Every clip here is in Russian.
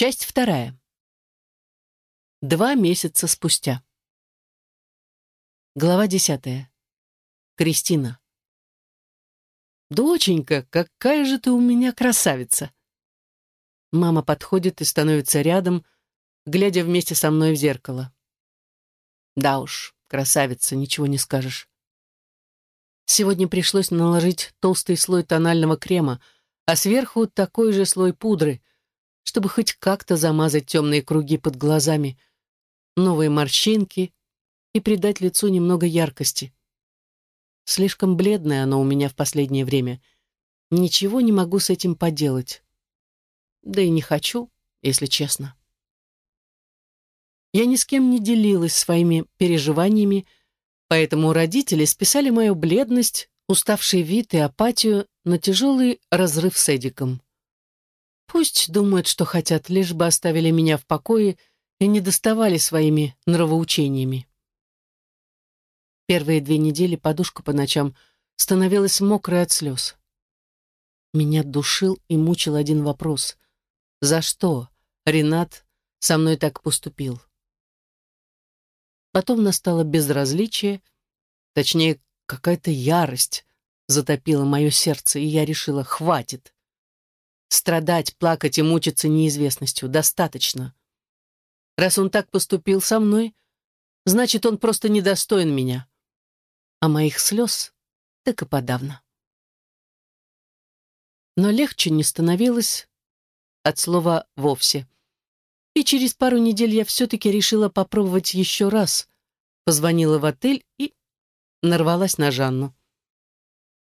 Часть вторая. Два месяца спустя. Глава десятая. Кристина. «Доченька, какая же ты у меня красавица!» Мама подходит и становится рядом, глядя вместе со мной в зеркало. Да уж, красавица, ничего не скажешь. Сегодня пришлось наложить толстый слой тонального крема, а сверху такой же слой пудры, чтобы хоть как-то замазать темные круги под глазами, новые морщинки и придать лицу немного яркости. Слишком бледное оно у меня в последнее время. Ничего не могу с этим поделать. Да и не хочу, если честно. Я ни с кем не делилась своими переживаниями, поэтому родители списали мою бледность, уставший вид и апатию на тяжелый разрыв с Эдиком. Пусть думают, что хотят, лишь бы оставили меня в покое и не доставали своими нравоучениями. Первые две недели подушка по ночам становилась мокрой от слез. Меня душил и мучил один вопрос. За что Ренат со мной так поступил? Потом настало безразличие, точнее, какая-то ярость затопила мое сердце, и я решила, хватит. Страдать, плакать и мучиться неизвестностью достаточно. Раз он так поступил со мной, значит, он просто недостоин меня. А моих слез так и подавно. Но легче не становилось от слова «вовсе». И через пару недель я все-таки решила попробовать еще раз. Позвонила в отель и нарвалась на Жанну.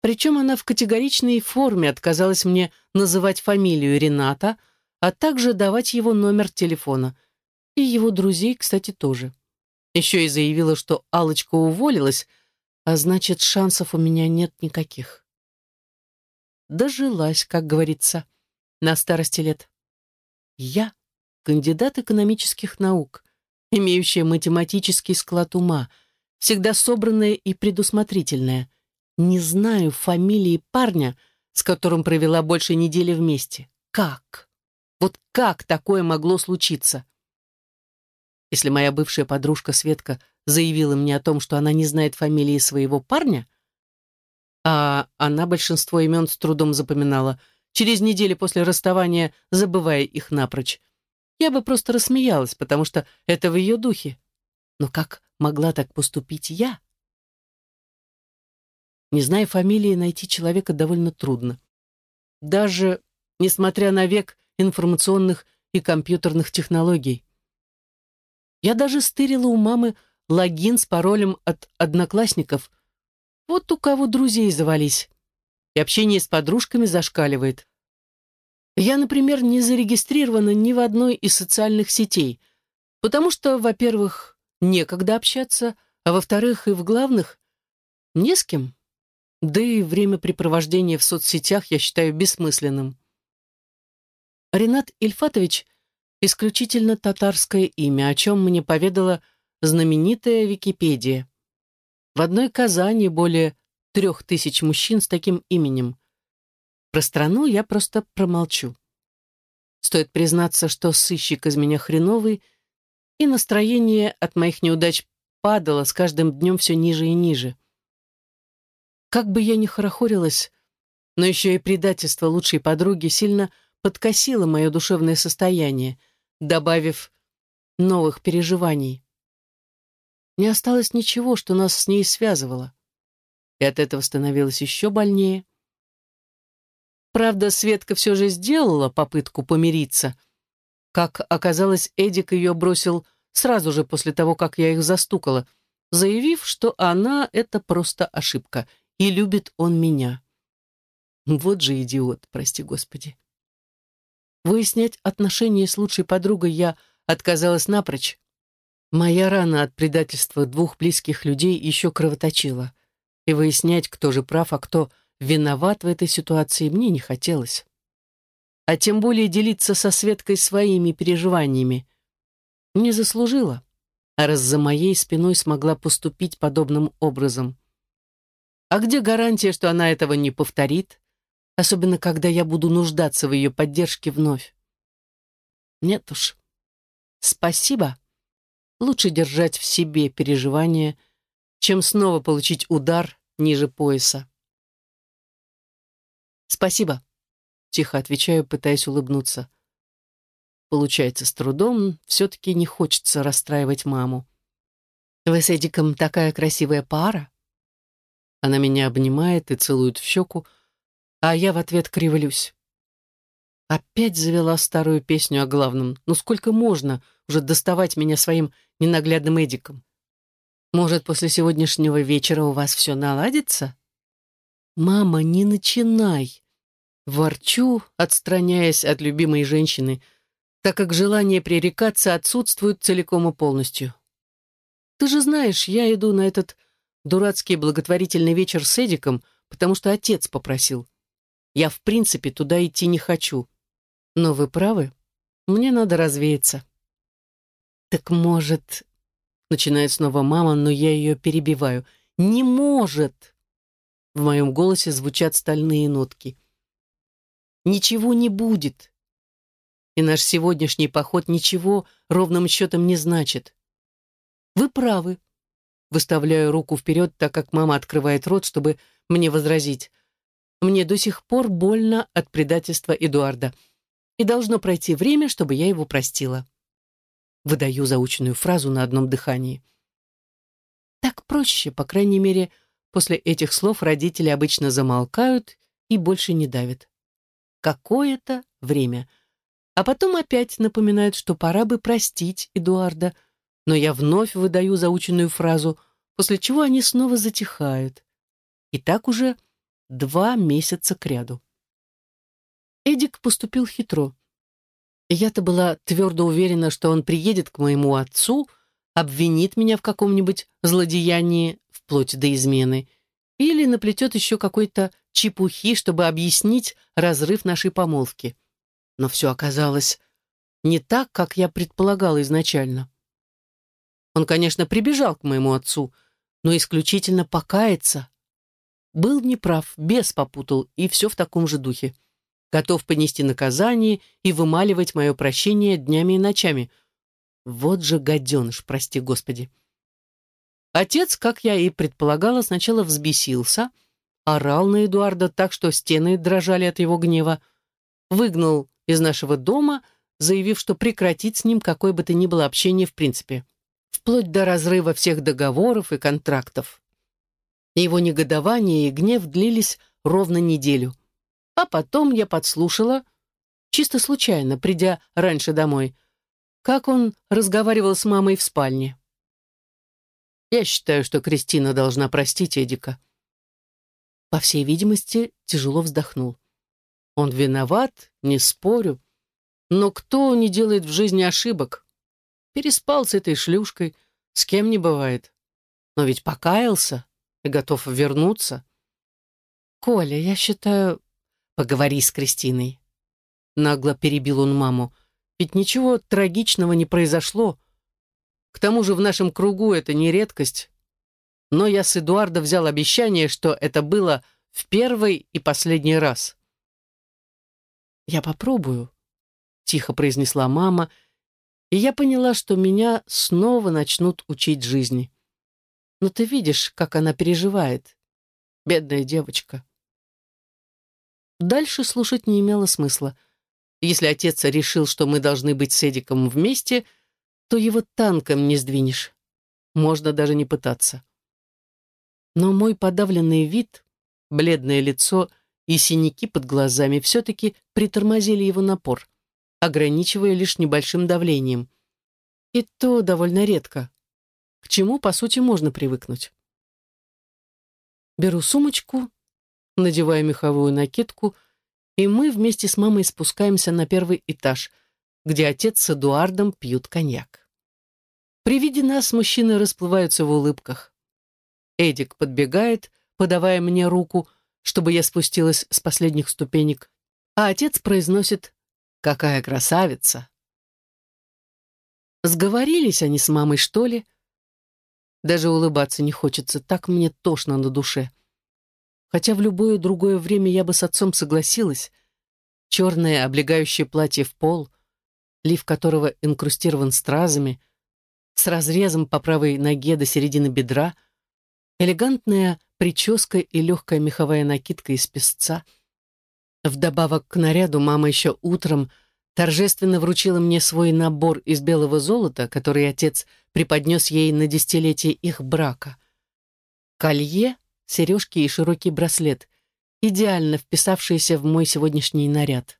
Причем она в категоричной форме отказалась мне называть фамилию Рената, а также давать его номер телефона. И его друзей, кстати, тоже. Еще и заявила, что алочка уволилась, а значит, шансов у меня нет никаких. Дожилась, как говорится, на старости лет. Я кандидат экономических наук, имеющая математический склад ума, всегда собранная и предусмотрительная. Не знаю фамилии парня, с которым провела больше недели вместе. Как? Вот как такое могло случиться? Если моя бывшая подружка Светка заявила мне о том, что она не знает фамилии своего парня, а она большинство имен с трудом запоминала, через неделю после расставания забывая их напрочь, я бы просто рассмеялась, потому что это в ее духе. Но как могла так поступить я? Не зная фамилии, найти человека довольно трудно. Даже несмотря на век информационных и компьютерных технологий. Я даже стырила у мамы логин с паролем от одноклассников. Вот у кого друзей завались. И общение с подружками зашкаливает. Я, например, не зарегистрирована ни в одной из социальных сетей, потому что, во-первых, некогда общаться, а во-вторых, и в главных не с кем. Да и времяпрепровождение в соцсетях я считаю бессмысленным. Ренат Ильфатович — исключительно татарское имя, о чем мне поведала знаменитая Википедия. В одной Казани более трех тысяч мужчин с таким именем. Про страну я просто промолчу. Стоит признаться, что сыщик из меня хреновый, и настроение от моих неудач падало с каждым днем все ниже и ниже. Как бы я ни хорохорилась, но еще и предательство лучшей подруги сильно подкосило мое душевное состояние, добавив новых переживаний. Не осталось ничего, что нас с ней связывало. И от этого становилось еще больнее. Правда, Светка все же сделала попытку помириться. Как оказалось, Эдик ее бросил сразу же после того, как я их застукала, заявив, что она — это просто ошибка, и любит он меня. Вот же идиот, прости господи. Выяснять отношения с лучшей подругой я отказалась напрочь. Моя рана от предательства двух близких людей еще кровоточила. И выяснять, кто же прав, а кто виноват в этой ситуации мне не хотелось. А тем более делиться со Светкой своими переживаниями. Не заслужила, а раз за моей спиной смогла поступить подобным образом. А где гарантия, что она этого не повторит, особенно когда я буду нуждаться в ее поддержке вновь? Нет уж. Спасибо. Лучше держать в себе переживания, чем снова получить удар ниже пояса. «Спасибо», — тихо отвечаю, пытаясь улыбнуться. Получается с трудом, все-таки не хочется расстраивать маму. «Вы с Эдиком такая красивая пара?» Она меня обнимает и целует в щеку, а я в ответ кривлюсь. Опять завела старую песню о главном. Ну сколько можно уже доставать меня своим ненаглядным Эдиком? Может, после сегодняшнего вечера у вас все наладится? Мама, не начинай. Ворчу, отстраняясь от любимой женщины, так как желание пререкаться отсутствует целиком и полностью. Ты же знаешь, я иду на этот дурацкий благотворительный вечер с Эдиком, потому что отец попросил. Я, в принципе, туда идти не хочу. Но вы правы, мне надо развеяться. Так может... Начинает снова мама, но я ее перебиваю. Не может! В моем голосе звучат стальные нотки. Ничего не будет. И наш сегодняшний поход ничего ровным счетом не значит. Вы правы. Выставляю руку вперед, так как мама открывает рот, чтобы мне возразить. Мне до сих пор больно от предательства Эдуарда. И должно пройти время, чтобы я его простила. Выдаю заученную фразу на одном дыхании. Так проще, по крайней мере, после этих слов родители обычно замолкают и больше не давят. Какое-то время. А потом опять напоминают, что пора бы простить Эдуарда, но я вновь выдаю заученную фразу, после чего они снова затихают. И так уже два месяца кряду. Эдик поступил хитро. Я-то была твердо уверена, что он приедет к моему отцу, обвинит меня в каком-нибудь злодеянии, вплоть до измены, или наплетет еще какой-то чепухи, чтобы объяснить разрыв нашей помолвки. Но все оказалось не так, как я предполагала изначально. Он, конечно, прибежал к моему отцу, но исключительно покаяться. Был неправ, бес попутал, и все в таком же духе готов понести наказание и вымаливать мое прощение днями и ночами. Вот же гаденыш, прости господи. Отец, как я и предполагала, сначала взбесился, орал на Эдуарда так, что стены дрожали от его гнева, выгнал из нашего дома, заявив, что прекратит с ним какое бы то ни было общение в принципе, вплоть до разрыва всех договоров и контрактов. Его негодование и гнев длились ровно неделю. А потом я подслушала, чисто случайно, придя раньше домой, как он разговаривал с мамой в спальне. Я считаю, что Кристина должна простить Эдика. По всей видимости, тяжело вздохнул. Он виноват, не спорю. Но кто не делает в жизни ошибок? Переспал с этой шлюшкой, с кем не бывает. Но ведь покаялся и готов вернуться. Коля, я считаю, Поговори с Кристиной. Нагло перебил он маму. Ведь ничего трагичного не произошло. К тому же в нашем кругу это не редкость. Но я с Эдуарда взял обещание, что это было в первый и последний раз. «Я попробую», — тихо произнесла мама, и я поняла, что меня снова начнут учить жизни. Но ты видишь, как она переживает. Бедная девочка. Дальше слушать не имело смысла. Если отец решил, что мы должны быть с Эдиком вместе, то его танком не сдвинешь. Можно даже не пытаться. Но мой подавленный вид, бледное лицо и синяки под глазами все-таки притормозили его напор, ограничивая лишь небольшим давлением. И то довольно редко. К чему, по сути, можно привыкнуть. Беру сумочку надеваю меховую накидку, и мы вместе с мамой спускаемся на первый этаж, где отец с Эдуардом пьют коньяк. При виде нас мужчины расплываются в улыбках. Эдик подбегает, подавая мне руку, чтобы я спустилась с последних ступенек, а отец произносит «Какая красавица!». Сговорились они с мамой, что ли? Даже улыбаться не хочется, так мне тошно на душе хотя в любое другое время я бы с отцом согласилась. Черное облегающее платье в пол, лиф которого инкрустирован стразами, с разрезом по правой ноге до середины бедра, элегантная прическа и легкая меховая накидка из песца. Вдобавок к наряду мама еще утром торжественно вручила мне свой набор из белого золота, который отец преподнес ей на десятилетие их брака. Колье, сережки и широкий браслет, идеально вписавшиеся в мой сегодняшний наряд.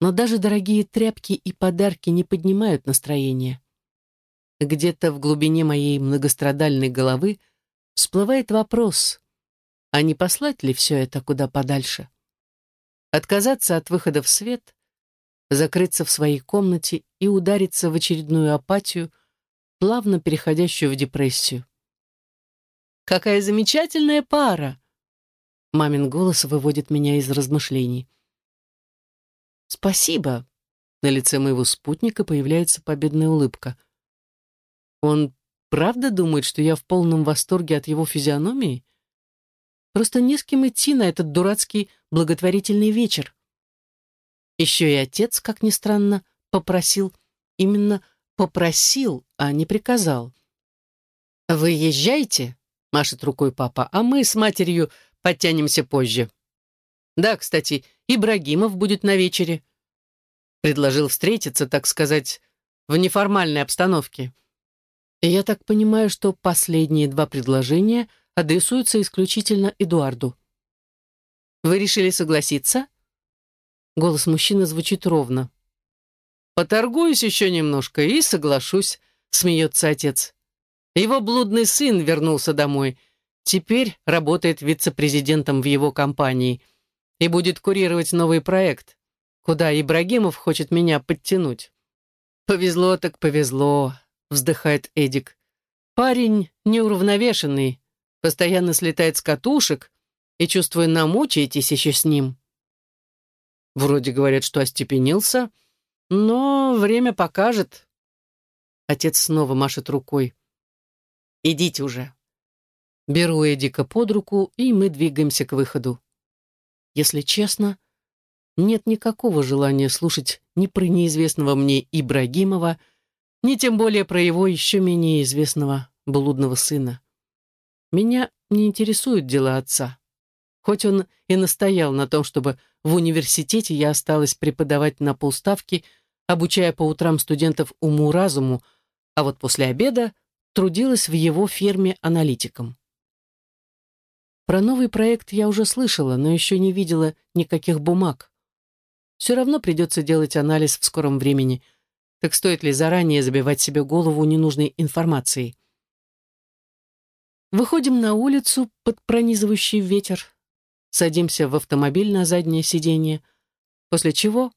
Но даже дорогие тряпки и подарки не поднимают настроение. Где-то в глубине моей многострадальной головы всплывает вопрос, а не послать ли все это куда подальше? Отказаться от выхода в свет, закрыться в своей комнате и удариться в очередную апатию, плавно переходящую в депрессию. «Какая замечательная пара!» Мамин голос выводит меня из размышлений. «Спасибо!» На лице моего спутника появляется победная улыбка. Он правда думает, что я в полном восторге от его физиономии? Просто не с кем идти на этот дурацкий благотворительный вечер. Еще и отец, как ни странно, попросил, именно попросил, а не приказал. «Вы езжайте», — машет рукой папа, «а мы с матерью подтянемся позже». «Да, кстати, Ибрагимов будет на вечере». Предложил встретиться, так сказать, в неформальной обстановке. И я так понимаю, что последние два предложения адресуются исключительно Эдуарду. «Вы решили согласиться?» Голос мужчины звучит ровно. «Поторгуюсь еще немножко и соглашусь», — смеется отец. Его блудный сын вернулся домой. Теперь работает вице-президентом в его компании и будет курировать новый проект, куда Ибрагимов хочет меня подтянуть. «Повезло так повезло», — вздыхает Эдик. «Парень неуравновешенный, постоянно слетает с катушек, и, чувствую, намучаетесь еще с ним». Вроде говорят, что остепенился, но время покажет. Отец снова машет рукой. «Идите уже». Беру Эдика под руку, и мы двигаемся к выходу. Если честно, нет никакого желания слушать ни про неизвестного мне Ибрагимова, ни тем более про его еще менее известного блудного сына. Меня не интересуют дела отца. Хоть он и настоял на том, чтобы в университете я осталась преподавать на полставки, обучая по утрам студентов уму-разуму, а вот после обеда трудилась в его ферме аналитиком. Про новый проект я уже слышала, но еще не видела никаких бумаг. Все равно придется делать анализ в скором времени, так стоит ли заранее забивать себе голову ненужной информацией? Выходим на улицу под пронизывающий ветер, садимся в автомобиль на заднее сиденье, после чего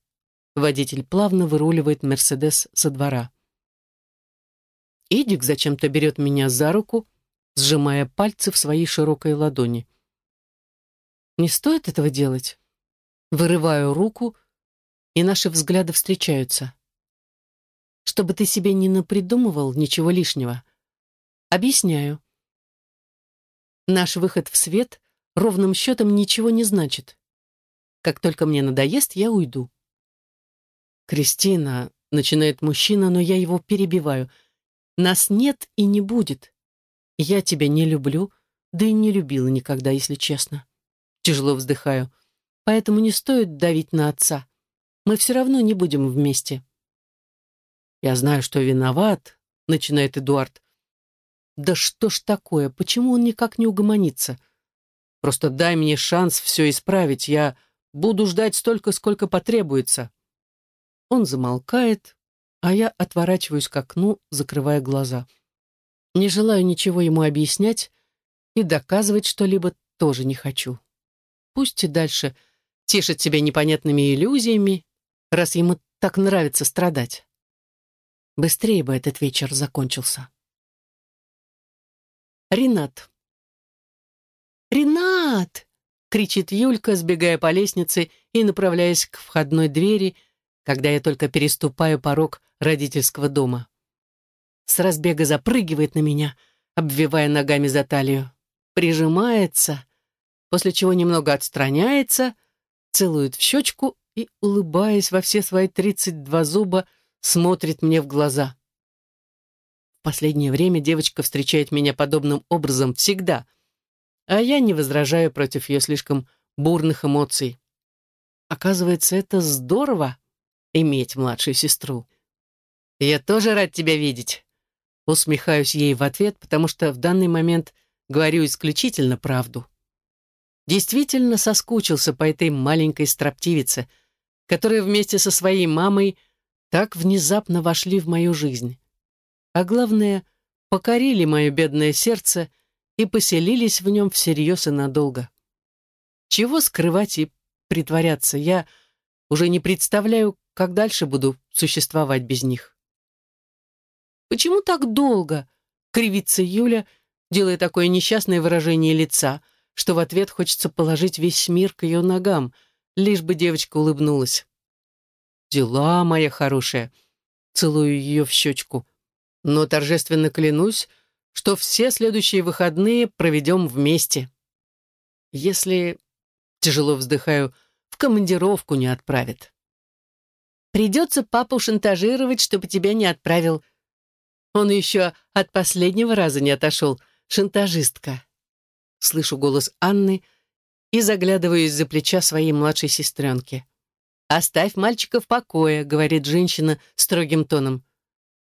водитель плавно выруливает «Мерседес» со двора. Эдик зачем-то берет меня за руку, сжимая пальцы в своей широкой ладони. Не стоит этого делать. Вырываю руку, и наши взгляды встречаются. Чтобы ты себе не напридумывал ничего лишнего. Объясняю. Наш выход в свет ровным счетом ничего не значит. Как только мне надоест, я уйду. «Кристина», — начинает мужчина, но я его перебиваю. «Нас нет и не будет. Я тебя не люблю, да и не любила никогда, если честно». Тяжело вздыхаю. «Поэтому не стоит давить на отца. Мы все равно не будем вместе». «Я знаю, что виноват», — начинает Эдуард. «Да что ж такое? Почему он никак не угомонится? Просто дай мне шанс все исправить. Я буду ждать столько, сколько потребуется». Он замолкает, а я отворачиваюсь к окну, закрывая глаза. Не желаю ничего ему объяснять и доказывать что-либо тоже не хочу. Пусть и дальше тешит себя непонятными иллюзиями, раз ему так нравится страдать. Быстрее бы этот вечер закончился. Ренат. «Ренат!» — кричит Юлька, сбегая по лестнице и направляясь к входной двери, когда я только переступаю порог родительского дома. С разбега запрыгивает на меня, обвивая ногами за талию, прижимается, после чего немного отстраняется, целует в щечку и, улыбаясь во все свои тридцать два зуба, смотрит мне в глаза. Последнее время девочка встречает меня подобным образом всегда, а я не возражаю против ее слишком бурных эмоций. Оказывается, это здорово — иметь младшую сестру. «Я тоже рад тебя видеть», — усмехаюсь ей в ответ, потому что в данный момент говорю исключительно правду. Действительно соскучился по этой маленькой строптивице, которая вместе со своей мамой так внезапно вошли в мою жизнь. А главное, покорили мое бедное сердце и поселились в нем всерьез и надолго. Чего скрывать и притворяться, я уже не представляю, как дальше буду существовать без них. «Почему так долго?» — кривится Юля, делая такое несчастное выражение лица, что в ответ хочется положить весь мир к ее ногам, лишь бы девочка улыбнулась. «Дела, моя хорошая!» — целую ее в щечку. «Но торжественно клянусь, что все следующие выходные проведем вместе. Если тяжело вздыхаю, в командировку не отправят. Придется папу шантажировать, чтобы тебя не отправил. Он еще от последнего раза не отошел, шантажистка. Слышу голос Анны и заглядываю из-за плеча своей младшей сестренки. «Оставь мальчика в покое», — говорит женщина строгим тоном.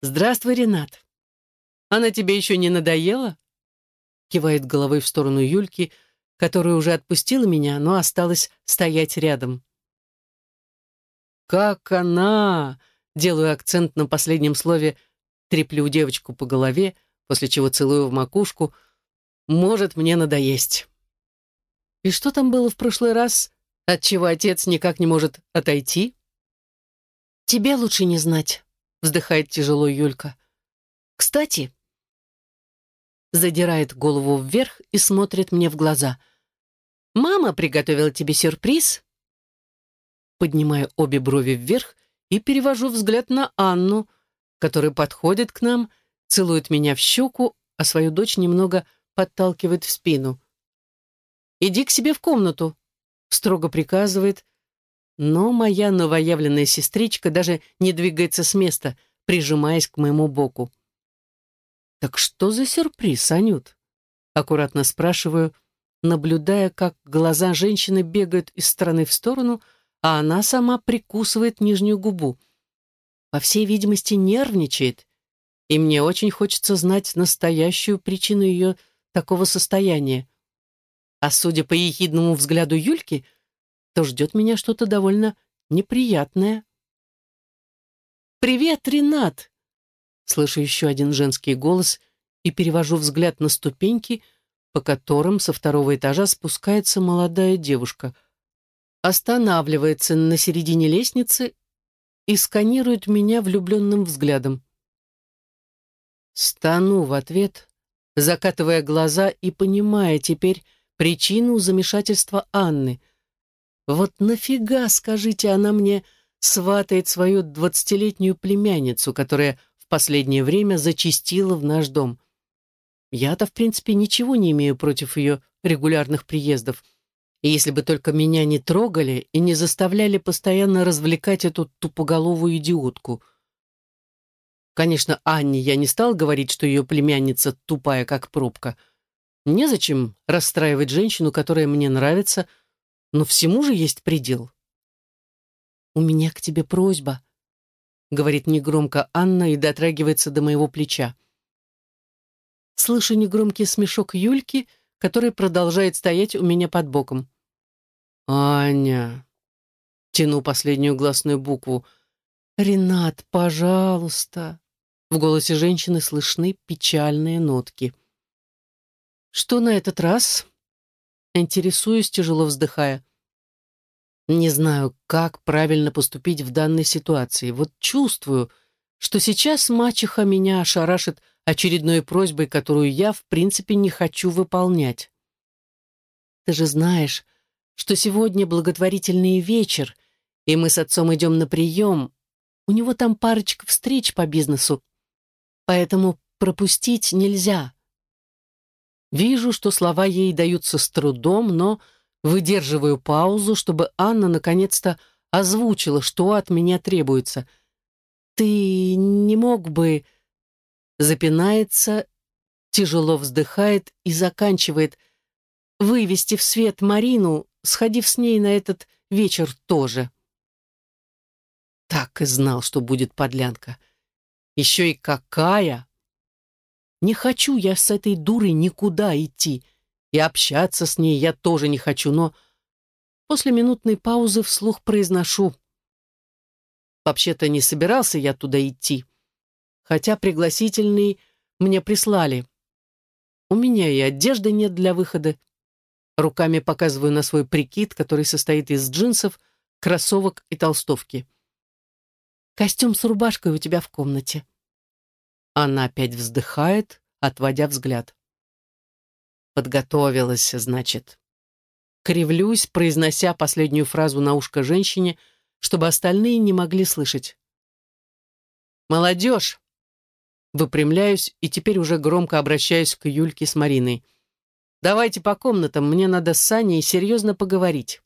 «Здравствуй, Ренат. Она тебе еще не надоела?» Кивает головой в сторону Юльки, — которая уже отпустила меня, но осталась стоять рядом. «Как она!» — делаю акцент на последнем слове, треплю девочку по голове, после чего целую в макушку. «Может мне надоесть». «И что там было в прошлый раз, от чего отец никак не может отойти?» «Тебе лучше не знать», — вздыхает тяжело Юлька. «Кстати...» Задирает голову вверх и смотрит мне в глаза — Мама приготовила тебе сюрприз?» Поднимаю обе брови вверх и перевожу взгляд на Анну, которая подходит к нам, целует меня в щеку, а свою дочь немного подталкивает в спину. «Иди к себе в комнату», — строго приказывает, но моя новоявленная сестричка даже не двигается с места, прижимаясь к моему боку. «Так что за сюрприз, Анют?» — аккуратно спрашиваю, — наблюдая, как глаза женщины бегают из стороны в сторону, а она сама прикусывает нижнюю губу. По всей видимости, нервничает, и мне очень хочется знать настоящую причину ее такого состояния. А судя по ехидному взгляду Юльки, то ждет меня что-то довольно неприятное. «Привет, Ренат!» Слышу еще один женский голос и перевожу взгляд на ступеньки — по которым со второго этажа спускается молодая девушка, останавливается на середине лестницы и сканирует меня влюбленным взглядом. Стану в ответ, закатывая глаза и понимая теперь причину замешательства Анны. Вот нафига, скажите, она мне сватает свою двадцатилетнюю племянницу, которая в последнее время зачастила в наш дом. Я-то, в принципе, ничего не имею против ее регулярных приездов. И если бы только меня не трогали и не заставляли постоянно развлекать эту тупоголовую идиотку. Конечно, Анне я не стал говорить, что ее племянница тупая, как пробка. Незачем расстраивать женщину, которая мне нравится, но всему же есть предел. «У меня к тебе просьба», — говорит негромко Анна и дотрагивается до моего плеча слышу негромкий смешок Юльки, который продолжает стоять у меня под боком. «Аня!» Тяну последнюю гласную букву. «Ренат, пожалуйста!» В голосе женщины слышны печальные нотки. «Что на этот раз?» Интересуюсь, тяжело вздыхая. Не знаю, как правильно поступить в данной ситуации. Вот чувствую, что сейчас мачеха меня ошарашит очередной просьбой, которую я, в принципе, не хочу выполнять. Ты же знаешь, что сегодня благотворительный вечер, и мы с отцом идем на прием. У него там парочка встреч по бизнесу, поэтому пропустить нельзя. Вижу, что слова ей даются с трудом, но выдерживаю паузу, чтобы Анна наконец-то озвучила, что от меня требуется. «Ты не мог бы...» Запинается, тяжело вздыхает и заканчивает. «Вывести в свет Марину, сходив с ней на этот вечер тоже». Так и знал, что будет подлянка. Еще и какая! Не хочу я с этой дурой никуда идти. И общаться с ней я тоже не хочу, но после минутной паузы вслух произношу. Вообще-то не собирался я туда идти, хотя пригласительный мне прислали. У меня и одежды нет для выхода. Руками показываю на свой прикид, который состоит из джинсов, кроссовок и толстовки. Костюм с рубашкой у тебя в комнате. Она опять вздыхает, отводя взгляд. Подготовилась, значит. Кривлюсь, произнося последнюю фразу на ушко женщине, чтобы остальные не могли слышать. «Молодежь!» Выпрямляюсь и теперь уже громко обращаюсь к Юльке с Мариной. «Давайте по комнатам, мне надо с Саней серьезно поговорить».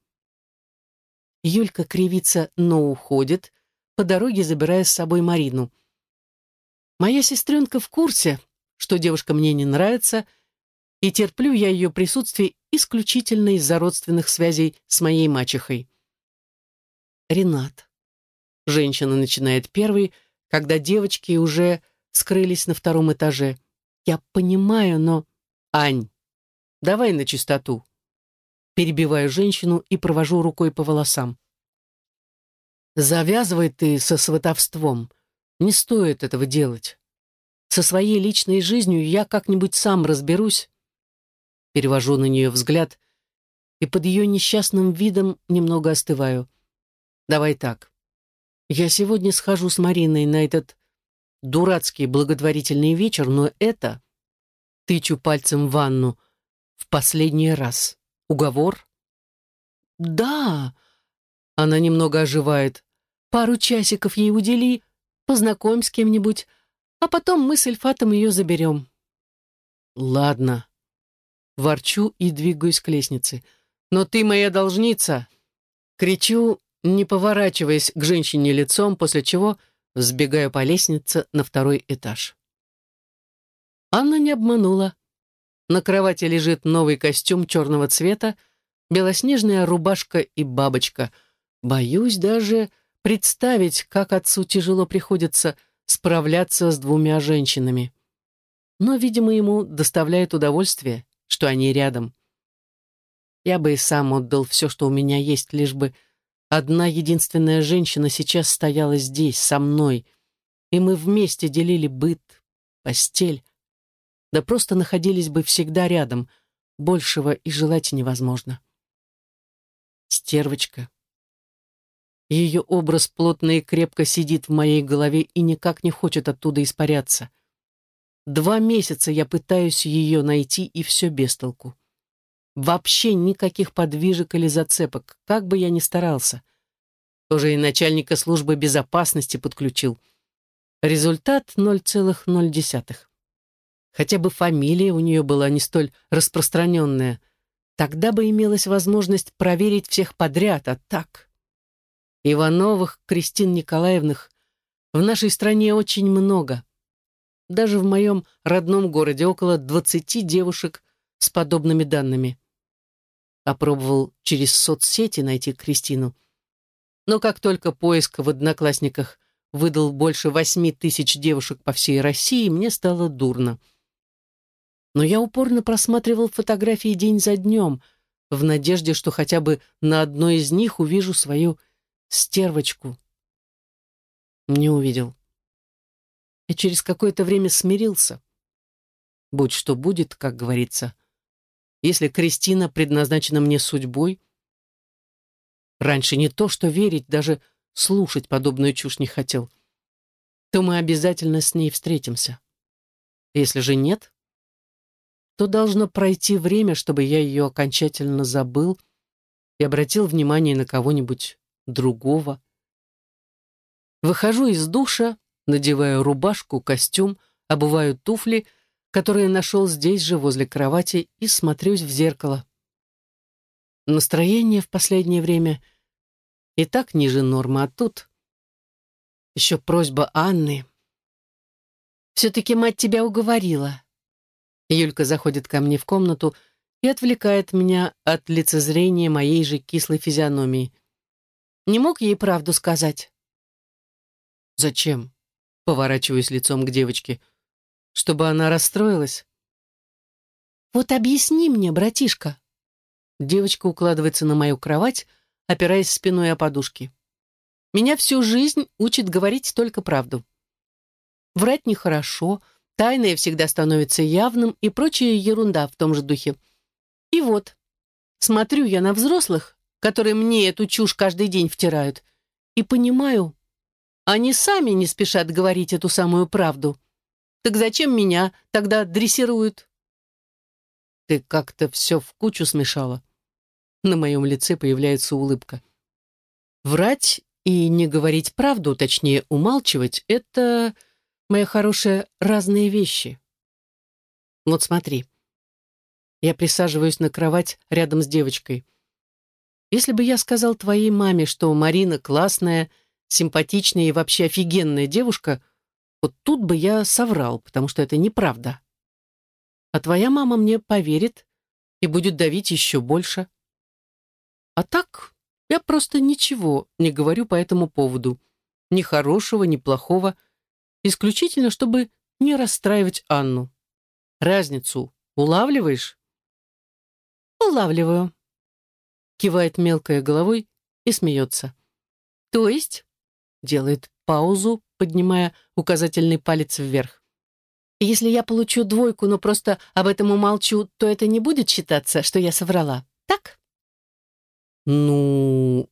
Юлька кривится, но уходит, по дороге забирая с собой Марину. Моя сестренка в курсе, что девушка мне не нравится, и терплю я ее присутствие исключительно из-за родственных связей с моей мачехой. Ренат. Женщина начинает первой, когда девочки уже скрылись на втором этаже. Я понимаю, но... Ань, давай на чистоту. Перебиваю женщину и провожу рукой по волосам. Завязывай ты со сватовством. Не стоит этого делать. Со своей личной жизнью я как-нибудь сам разберусь. Перевожу на нее взгляд и под ее несчастным видом немного остываю. Давай так. Я сегодня схожу с Мариной на этот дурацкий благотворительный вечер, но это... Тычу пальцем в ванну. В последний раз. Уговор? Да. Она немного оживает. Пару часиков ей удели, познакомь с кем-нибудь, а потом мы с Эльфатом ее заберем. Ладно. Ворчу и двигаюсь к лестнице. Но ты моя должница. Кричу, не поворачиваясь к женщине лицом, после чего взбегаю по лестнице на второй этаж. Анна не обманула. На кровати лежит новый костюм черного цвета, белоснежная рубашка и бабочка. Боюсь даже представить, как отцу тяжело приходится справляться с двумя женщинами. Но, видимо, ему доставляет удовольствие, что они рядом. Я бы и сам отдал все, что у меня есть, лишь бы одна единственная женщина сейчас стояла здесь, со мной, и мы вместе делили быт, постель, да просто находились бы всегда рядом, большего и желать невозможно. Стервочка, ее образ плотно и крепко сидит в моей голове и никак не хочет оттуда испаряться. Два месяца я пытаюсь ее найти, и все без толку. Вообще никаких подвижек или зацепок, как бы я ни старался. Тоже и начальника службы безопасности подключил. Результат 0,0. Хотя бы фамилия у нее была не столь распространенная. Тогда бы имелась возможность проверить всех подряд, а так... Ивановых, Кристин Николаевных в нашей стране очень много. Даже в моем родном городе около 20 девушек с подобными данными. Опробовал через соцсети найти Кристину. Но как только поиск в «Одноклассниках» выдал больше восьми тысяч девушек по всей России, мне стало дурно. Но я упорно просматривал фотографии день за днем, в надежде, что хотя бы на одной из них увижу свою стервочку. Не увидел. И через какое-то время смирился. Будь что будет, как говорится. Если Кристина предназначена мне судьбой, раньше не то что верить, даже слушать подобную чушь не хотел, то мы обязательно с ней встретимся. Если же нет, то должно пройти время, чтобы я ее окончательно забыл и обратил внимание на кого-нибудь другого. Выхожу из душа, надеваю рубашку, костюм, обуваю туфли, которые нашел здесь же, возле кровати, и смотрюсь в зеркало. Настроение в последнее время и так ниже нормы, а тут еще просьба Анны. «Все-таки мать тебя уговорила». Юлька заходит ко мне в комнату и отвлекает меня от лицезрения моей же кислой физиономии. Не мог ей правду сказать? «Зачем?» — поворачиваюсь лицом к девочке. «Чтобы она расстроилась?» «Вот объясни мне, братишка». Девочка укладывается на мою кровать, опираясь спиной о подушки. «Меня всю жизнь учит говорить только правду. Врать нехорошо, тайное всегда становится явным и прочая ерунда в том же духе. И вот, смотрю я на взрослых, которые мне эту чушь каждый день втирают, и понимаю, они сами не спешат говорить эту самую правду. Так зачем меня тогда дрессируют? Ты как-то все в кучу смешала. На моем лице появляется улыбка. Врать и не говорить правду, точнее, умалчивать, это, моя хорошая, разные вещи. Вот смотри. Я присаживаюсь на кровать рядом с девочкой. Если бы я сказал твоей маме, что Марина классная, симпатичная и вообще офигенная девушка, вот тут бы я соврал, потому что это неправда. А твоя мама мне поверит и будет давить еще больше. А так я просто ничего не говорю по этому поводу. Ни хорошего, ни плохого. Исключительно, чтобы не расстраивать Анну. Разницу улавливаешь? Улавливаю. Кивает мелкой головой и смеется. То есть? Делает паузу, поднимая указательный палец вверх. Если я получу двойку, но просто об этом умолчу, то это не будет считаться, что я соврала, так? Ну,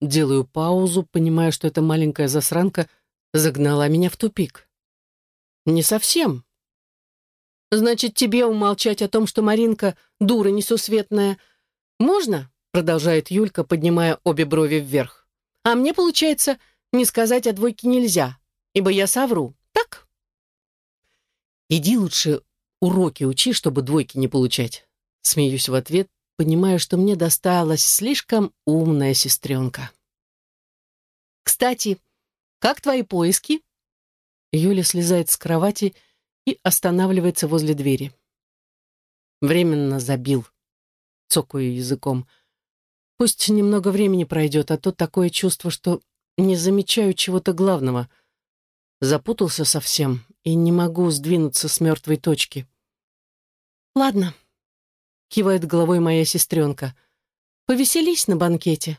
делаю паузу, понимая, что эта маленькая засранка загнала меня в тупик. Не совсем. Значит, тебе умолчать о том, что Маринка дура несусветная, можно? Продолжает Юлька, поднимая обе брови вверх. А мне, получается, не сказать о двойке нельзя, ибо я совру, так? Иди лучше уроки учи, чтобы двойки не получать. Смеюсь в ответ, понимая, что мне досталась слишком умная сестренка. Кстати, как твои поиски? Юля слезает с кровати и останавливается возле двери. Временно забил. Цокаю языком. Пусть немного времени пройдет, а то такое чувство, что не замечаю чего-то главного. Запутался совсем и не могу сдвинуться с мертвой точки. «Ладно», — кивает головой моя сестренка, — «повеселись на банкете.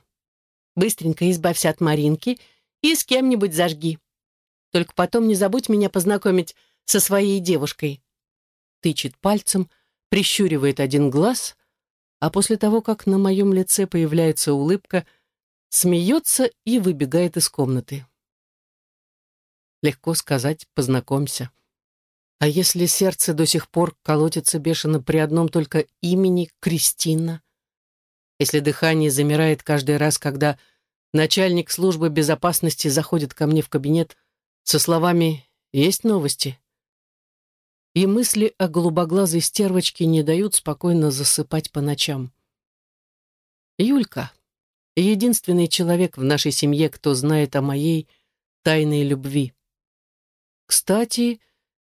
Быстренько избавься от Маринки и с кем-нибудь зажги. Только потом не забудь меня познакомить со своей девушкой». Тычет пальцем, прищуривает один глаз, а после того, как на моем лице появляется улыбка, смеется и выбегает из комнаты. Легко сказать «познакомься». А если сердце до сих пор колотится бешено при одном только имени Кристина? Если дыхание замирает каждый раз, когда начальник службы безопасности заходит ко мне в кабинет со словами «Есть новости?» И мысли о голубоглазой стервочке не дают спокойно засыпать по ночам. Юлька — единственный человек в нашей семье, кто знает о моей тайной любви. Кстати,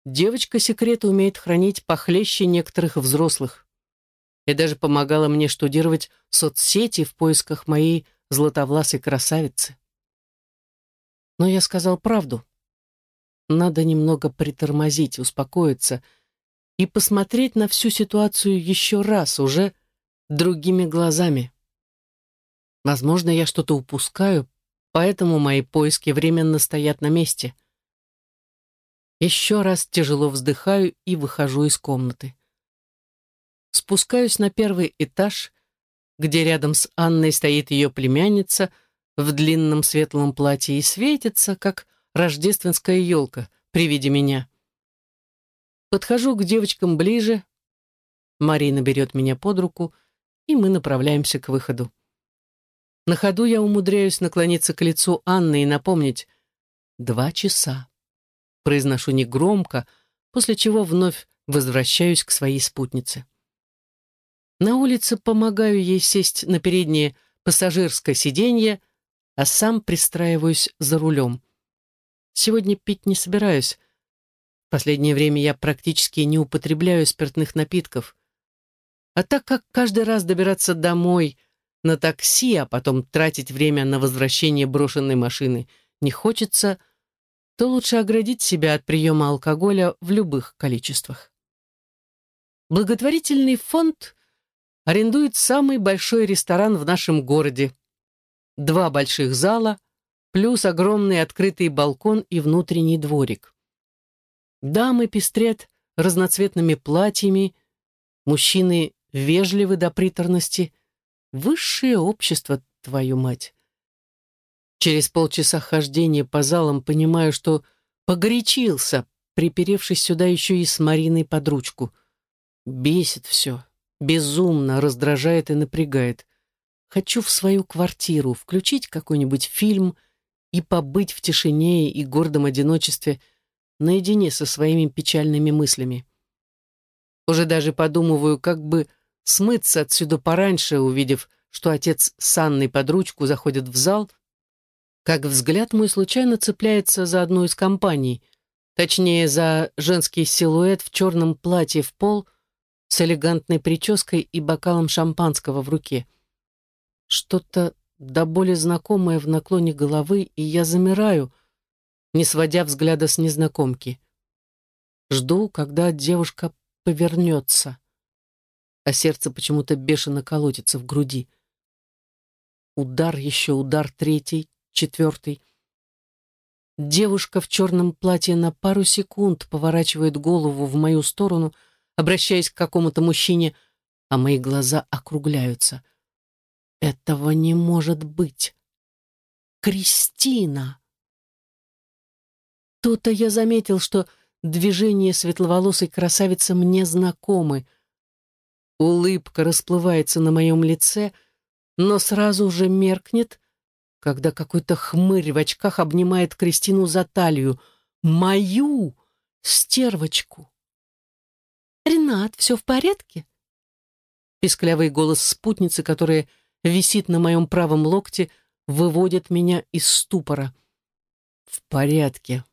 девочка секреты умеет хранить похлеще некоторых взрослых. И даже помогала мне штудировать соцсети в поисках моей златовласой красавицы. Но я сказал правду. Надо немного притормозить, успокоиться и посмотреть на всю ситуацию еще раз, уже другими глазами. Возможно, я что-то упускаю, поэтому мои поиски временно стоят на месте — еще раз тяжело вздыхаю и выхожу из комнаты. Спускаюсь на первый этаж, где рядом с Анной стоит ее племянница в длинном светлом платье и светится, как рождественская елка при виде меня. Подхожу к девочкам ближе, Марина берет меня под руку, и мы направляемся к выходу. На ходу я умудряюсь наклониться к лицу Анны и напомнить «два часа» произношу негромко, после чего вновь возвращаюсь к своей спутнице. На улице помогаю ей сесть на переднее пассажирское сиденье, а сам пристраиваюсь за рулем. Сегодня пить не собираюсь. В последнее время я практически не употребляю спиртных напитков. А так как каждый раз добираться домой на такси, а потом тратить время на возвращение брошенной машины не хочется, то лучше оградить себя от приема алкоголя в любых количествах. Благотворительный фонд арендует самый большой ресторан в нашем городе. Два больших зала, плюс огромный открытый балкон и внутренний дворик. Дамы пестрят разноцветными платьями, мужчины вежливы до приторности. Высшее общество, твою мать. Через полчаса хождения по залам понимаю, что погорячился, приперевшись сюда еще и с Мариной под ручку. Бесит все, безумно раздражает и напрягает. Хочу в свою квартиру, включить какой-нибудь фильм и побыть в тишине и гордом одиночестве наедине со своими печальными мыслями. Уже даже подумываю, как бы смыться отсюда пораньше, увидев, что отец с Анной под ручку заходит в зал, как взгляд мой случайно цепляется за одну из компаний, точнее, за женский силуэт в черном платье в пол — с элегантной прической и бокалом шампанского в руке. Что-то до боли знакомое в наклоне головы, и я замираю, не сводя взгляда с незнакомки. Жду, когда девушка повернется, а сердце почему-то бешено колотится в груди. Удар, еще удар, третий, четвертый. Девушка в черном платье на пару секунд поворачивает голову в мою сторону — обращаясь к какому-то мужчине, а мои глаза округляются. Этого не может быть. Кристина! То-то я заметил, что движения светловолосой красавицы мне знакомы. Улыбка расплывается на моем лице, но сразу же меркнет, когда какой-то хмырь в очках обнимает Кристину за талию. Мою стервочку! «Ренат, все в порядке?» Писклявый голос спутницы, которая висит на моем правом локте, выводит меня из ступора. «В порядке».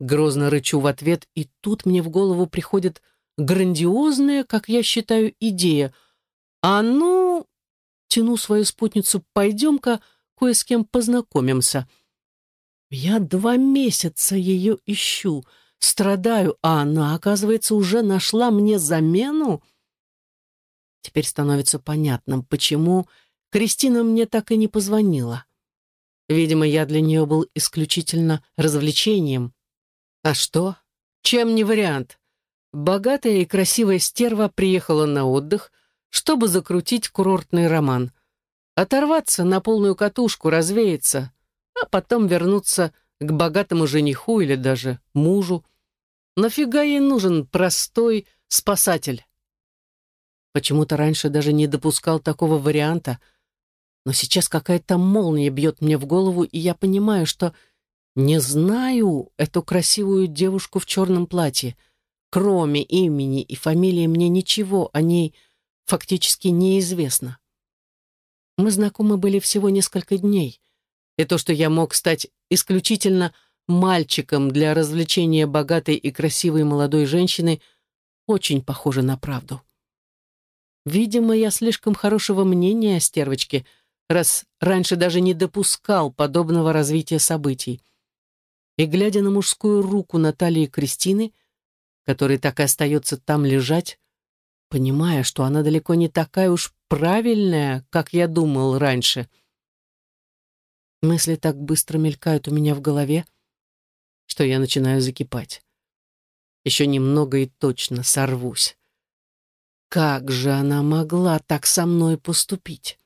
Грозно рычу в ответ, и тут мне в голову приходит грандиозная, как я считаю, идея. «А ну...» — тяну свою спутницу, «пойдем-ка кое с кем познакомимся». Я два месяца ее ищу — страдаю, а она, оказывается, уже нашла мне замену? Теперь становится понятным, почему Кристина мне так и не позвонила. Видимо, я для нее был исключительно развлечением. А что? Чем не вариант? Богатая и красивая стерва приехала на отдых, чтобы закрутить курортный роман. Оторваться на полную катушку, развеяться, а потом вернуться к богатому жениху или даже мужу. Нафига ей нужен простой спасатель? Почему-то раньше даже не допускал такого варианта, но сейчас какая-то молния бьет мне в голову, и я понимаю, что не знаю эту красивую девушку в черном платье. Кроме имени и фамилии мне ничего о ней фактически неизвестно. Мы знакомы были всего несколько дней, и то, что я мог стать исключительно мальчиком для развлечения богатой и красивой молодой женщины очень похоже на правду. Видимо, я слишком хорошего мнения о стервочке, раз раньше даже не допускал подобного развития событий. И, глядя на мужскую руку Натальи Кристины, которая так и остается там лежать, понимая, что она далеко не такая уж правильная, как я думал раньше. Мысли так быстро мелькают у меня в голове, что я начинаю закипать. Еще немного и точно сорвусь. Как же она могла так со мной поступить?